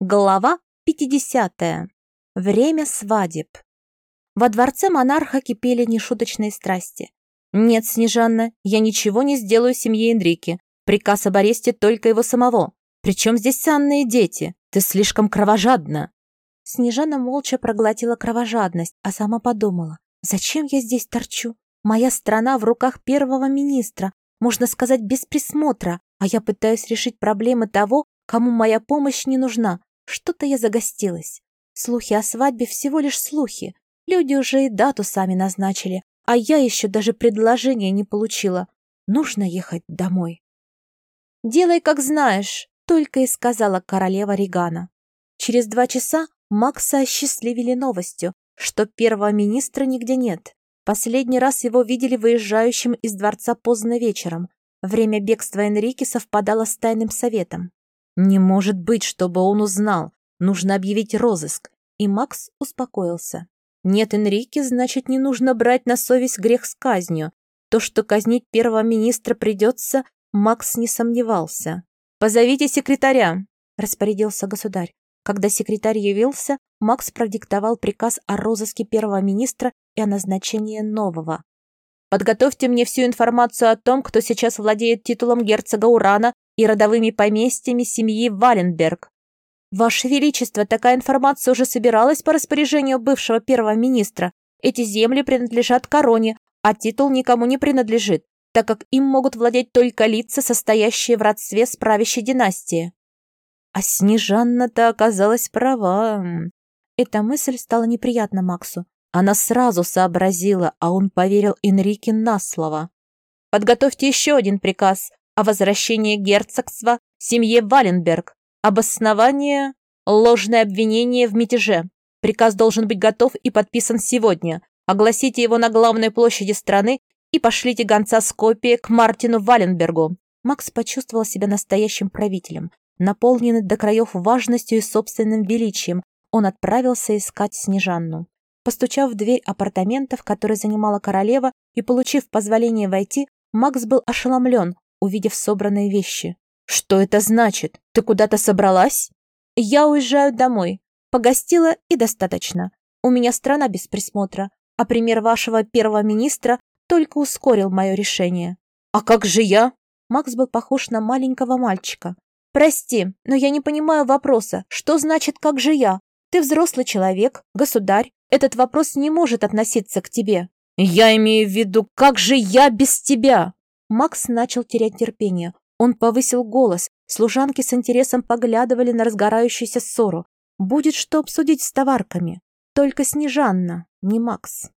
Глава 50. Время свадеб. Во дворце монарха кипели нешуточные страсти. «Нет, Снежанна, я ничего не сделаю семье Энрике. Приказ об аресте только его самого. Причем здесь Анна и дети? Ты слишком кровожадна». Снежана молча проглотила кровожадность, а сама подумала, «Зачем я здесь торчу? Моя страна в руках первого министра, можно сказать, без присмотра, а я пытаюсь решить проблемы того, кому моя помощь не нужна, что-то я загостилась. Слухи о свадьбе всего лишь слухи. Люди уже и дату сами назначили, а я еще даже предложения не получила. Нужно ехать домой. «Делай, как знаешь», — только и сказала королева Регана. Через два часа Макса осчастливили новостью, что первого министра нигде нет. Последний раз его видели выезжающим из дворца поздно вечером. Время бегства Энрике совпадало с тайным советом. Не может быть, чтобы он узнал. Нужно объявить розыск. И Макс успокоился. Нет Энрике, значит, не нужно брать на совесть грех с казнью. То, что казнить первого министра придется, Макс не сомневался. «Позовите секретаря», — распорядился государь. Когда секретарь явился, Макс продиктовал приказ о розыске первого министра и о назначении нового. «Подготовьте мне всю информацию о том, кто сейчас владеет титулом герцога Урана и родовыми поместьями семьи Валенберг. Ваше Величество, такая информация уже собиралась по распоряжению бывшего первого министра. Эти земли принадлежат короне, а титул никому не принадлежит, так как им могут владеть только лица, состоящие в родстве с правящей династией. А Снежанна-то оказалась права. Эта мысль стала неприятна Максу. Она сразу сообразила, а он поверил Энрике на слово. «Подготовьте еще один приказ о возвращении герцогства семье Валенберг. Обоснование – ложное обвинение в мятеже. Приказ должен быть готов и подписан сегодня. Огласите его на главной площади страны и пошлите гонца с копией к Мартину Валенбергу. Макс почувствовал себя настоящим правителем. Наполненный до краев важностью и собственным величием, он отправился искать Снежанну. Постучав в дверь апартаментов, которые занимала королева, и получив позволение войти, Макс был ошеломлен, увидев собранные вещи. «Что это значит? Ты куда-то собралась?» «Я уезжаю домой. Погостила и достаточно. У меня страна без присмотра, а пример вашего первого министра только ускорил мое решение». «А как же я?» Макс был похож на маленького мальчика. «Прости, но я не понимаю вопроса. Что значит «как же я»? Ты взрослый человек, государь. Этот вопрос не может относиться к тебе». «Я имею в виду, как же я без тебя?» Макс начал терять терпение. Он повысил голос. Служанки с интересом поглядывали на разгорающуюся ссору. Будет что обсудить с товарками. Только Снежанна, не Макс.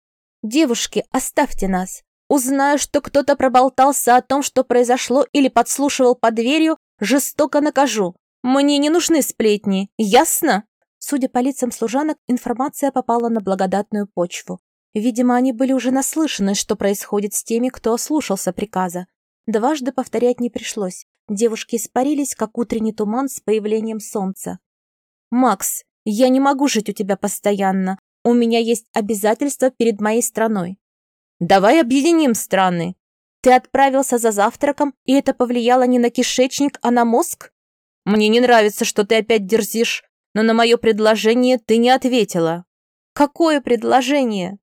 «Девушки, оставьте нас. Узнаю, что кто-то проболтался о том, что произошло или подслушивал под дверью, жестоко накажу. Мне не нужны сплетни, ясно?» Судя по лицам служанок, информация попала на благодатную почву. Видимо, они были уже наслышаны, что происходит с теми, кто ослушался приказа. Дважды повторять не пришлось. Девушки испарились, как утренний туман с появлением солнца. «Макс, я не могу жить у тебя постоянно. У меня есть обязательства перед моей страной». «Давай объединим страны». «Ты отправился за завтраком, и это повлияло не на кишечник, а на мозг?» «Мне не нравится, что ты опять дерзишь, но на мое предложение ты не ответила». «Какое предложение?»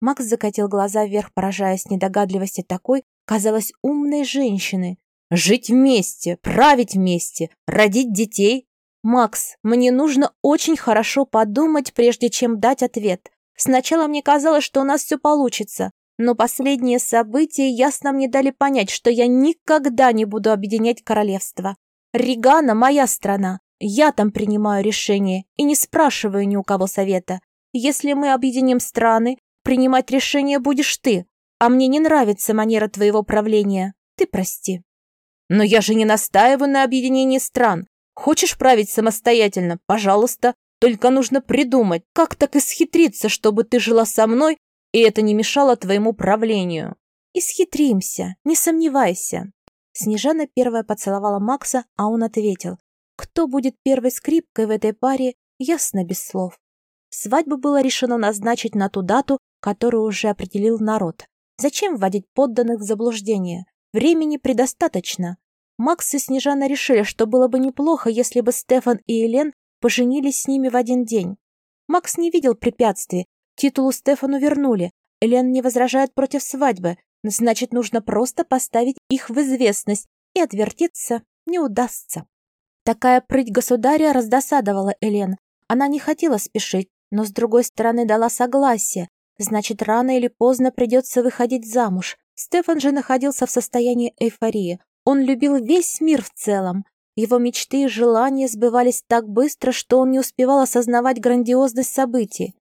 Макс закатил глаза вверх, поражаясь недогадливости такой, казалось, умной женщины. Жить вместе, править вместе, родить детей. Макс, мне нужно очень хорошо подумать, прежде чем дать ответ. Сначала мне казалось, что у нас все получится, но последние события ясно мне дали понять, что я никогда не буду объединять королевство. Ригана – моя страна. Я там принимаю решения и не спрашиваю ни у кого совета. Если мы объединим страны, Принимать решение будешь ты, а мне не нравится манера твоего правления. Ты прости. Но я же не настаиваю на объединении стран. Хочешь править самостоятельно? Пожалуйста. Только нужно придумать, как так исхитриться, чтобы ты жила со мной, и это не мешало твоему правлению. Исхитримся, не сомневайся. Снежана первая поцеловала Макса, а он ответил. Кто будет первой скрипкой в этой паре, ясно без слов. Свадьбу было решено назначить на ту дату, которую уже определил народ. Зачем вводить подданных в заблуждение? Времени предостаточно. Макс и Снежана решили, что было бы неплохо, если бы Стефан и Елен поженились с ними в один день. Макс не видел препятствий. Титулу Стефану вернули. Элен не возражает против свадьбы. Значит, нужно просто поставить их в известность, и отвертеться не удастся. Такая прыть государя раздосадовала Элен. Она не хотела спешить, но с другой стороны дала согласие. Значит, рано или поздно придется выходить замуж. Стефан же находился в состоянии эйфории. Он любил весь мир в целом. Его мечты и желания сбывались так быстро, что он не успевал осознавать грандиозность событий.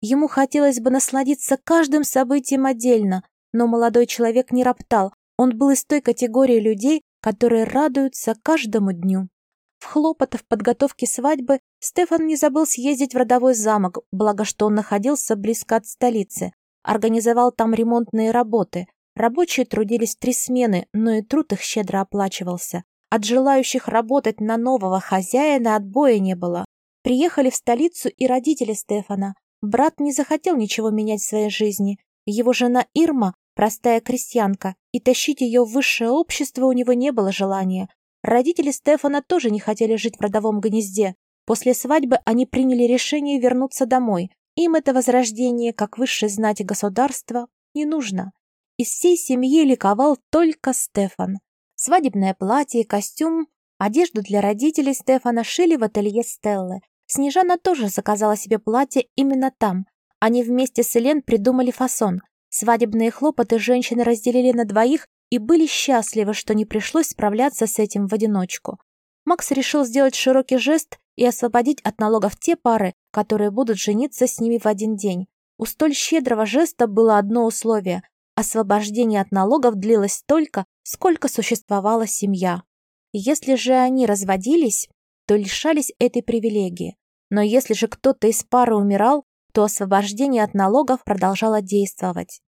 Ему хотелось бы насладиться каждым событием отдельно, но молодой человек не роптал. Он был из той категории людей, которые радуются каждому дню. В хлопотах подготовки свадьбы Стефан не забыл съездить в родовой замок, благо что он находился близко от столицы. Организовал там ремонтные работы. Рабочие трудились три смены, но и труд их щедро оплачивался. От желающих работать на нового хозяина отбоя не было. Приехали в столицу и родители Стефана. Брат не захотел ничего менять в своей жизни. Его жена Ирма – простая крестьянка, и тащить ее в высшее общество у него не было желания. Родители Стефана тоже не хотели жить в родовом гнезде. После свадьбы они приняли решение вернуться домой. Им это возрождение, как высшей знати государства, не нужно. Из всей семьи ликовал только Стефан. Свадебное платье, костюм, одежду для родителей Стефана шили в ателье Стеллы. Снежана тоже заказала себе платье именно там. Они вместе с Элен придумали фасон. Свадебные хлопоты женщины разделили на двоих и были счастливы, что не пришлось справляться с этим в одиночку. Макс решил сделать широкий жест и освободить от налогов те пары, которые будут жениться с ними в один день. У столь щедрого жеста было одно условие Освобождение от налогов длилось столько, сколько существовала семья. Если же они разводились, то лишались этой привилегии. Но если же кто-то из пары умирал, то освобождение от налогов продолжало действовать.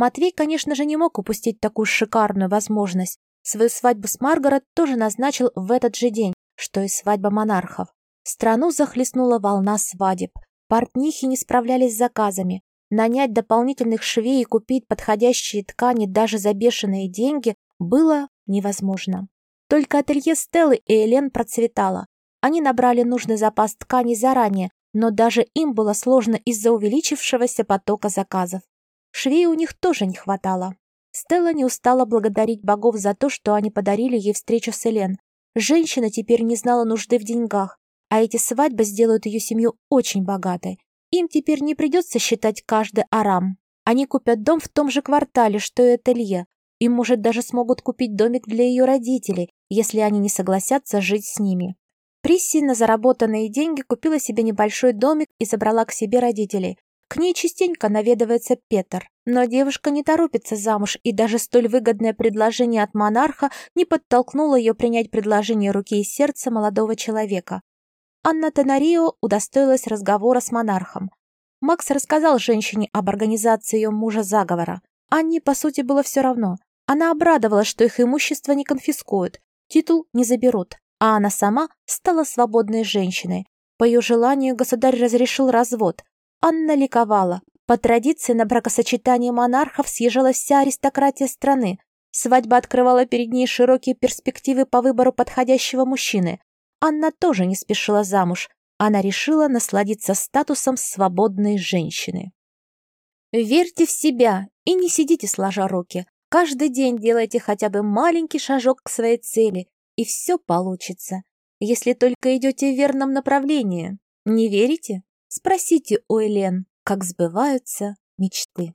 Матвей, конечно же, не мог упустить такую шикарную возможность. Свою свадьбу с Маргарет тоже назначил в этот же день, что и свадьба монархов. Страну захлестнула волна свадеб. Портнихи не справлялись с заказами. Нанять дополнительных швей и купить подходящие ткани даже за бешеные деньги было невозможно. Только ателье Стеллы и Элен процветало. Они набрали нужный запас тканей заранее, но даже им было сложно из-за увеличившегося потока заказов. Швей у них тоже не хватало. Стелла не устала благодарить богов за то, что они подарили ей встречу с Элен. Женщина теперь не знала нужды в деньгах, а эти свадьбы сделают ее семью очень богатой. Им теперь не придется считать каждый арам. Они купят дом в том же квартале, что и ателье, и, может, даже смогут купить домик для ее родителей, если они не согласятся жить с ними. Присси на заработанные деньги купила себе небольшой домик и забрала к себе родителей. К ней частенько наведывается Петр, но девушка не торопится замуж, и даже столь выгодное предложение от монарха не подтолкнуло ее принять предложение руки и сердца молодого человека. Анна Тенарио удостоилась разговора с монархом. Макс рассказал женщине об организации ее мужа заговора. Анне, по сути, было все равно. Она обрадовалась, что их имущество не конфискуют, титул не заберут, а она сама стала свободной женщиной. По ее желанию государь разрешил развод. Анна ликовала. По традиции на бракосочетание монархов съезжалась вся аристократия страны. Свадьба открывала перед ней широкие перспективы по выбору подходящего мужчины. Анна тоже не спешила замуж. Она решила насладиться статусом свободной женщины. Верьте в себя и не сидите сложа руки. Каждый день делайте хотя бы маленький шажок к своей цели, и все получится, если только идете в верном направлении. Не верите? Спросите у Элен, как сбываются мечты.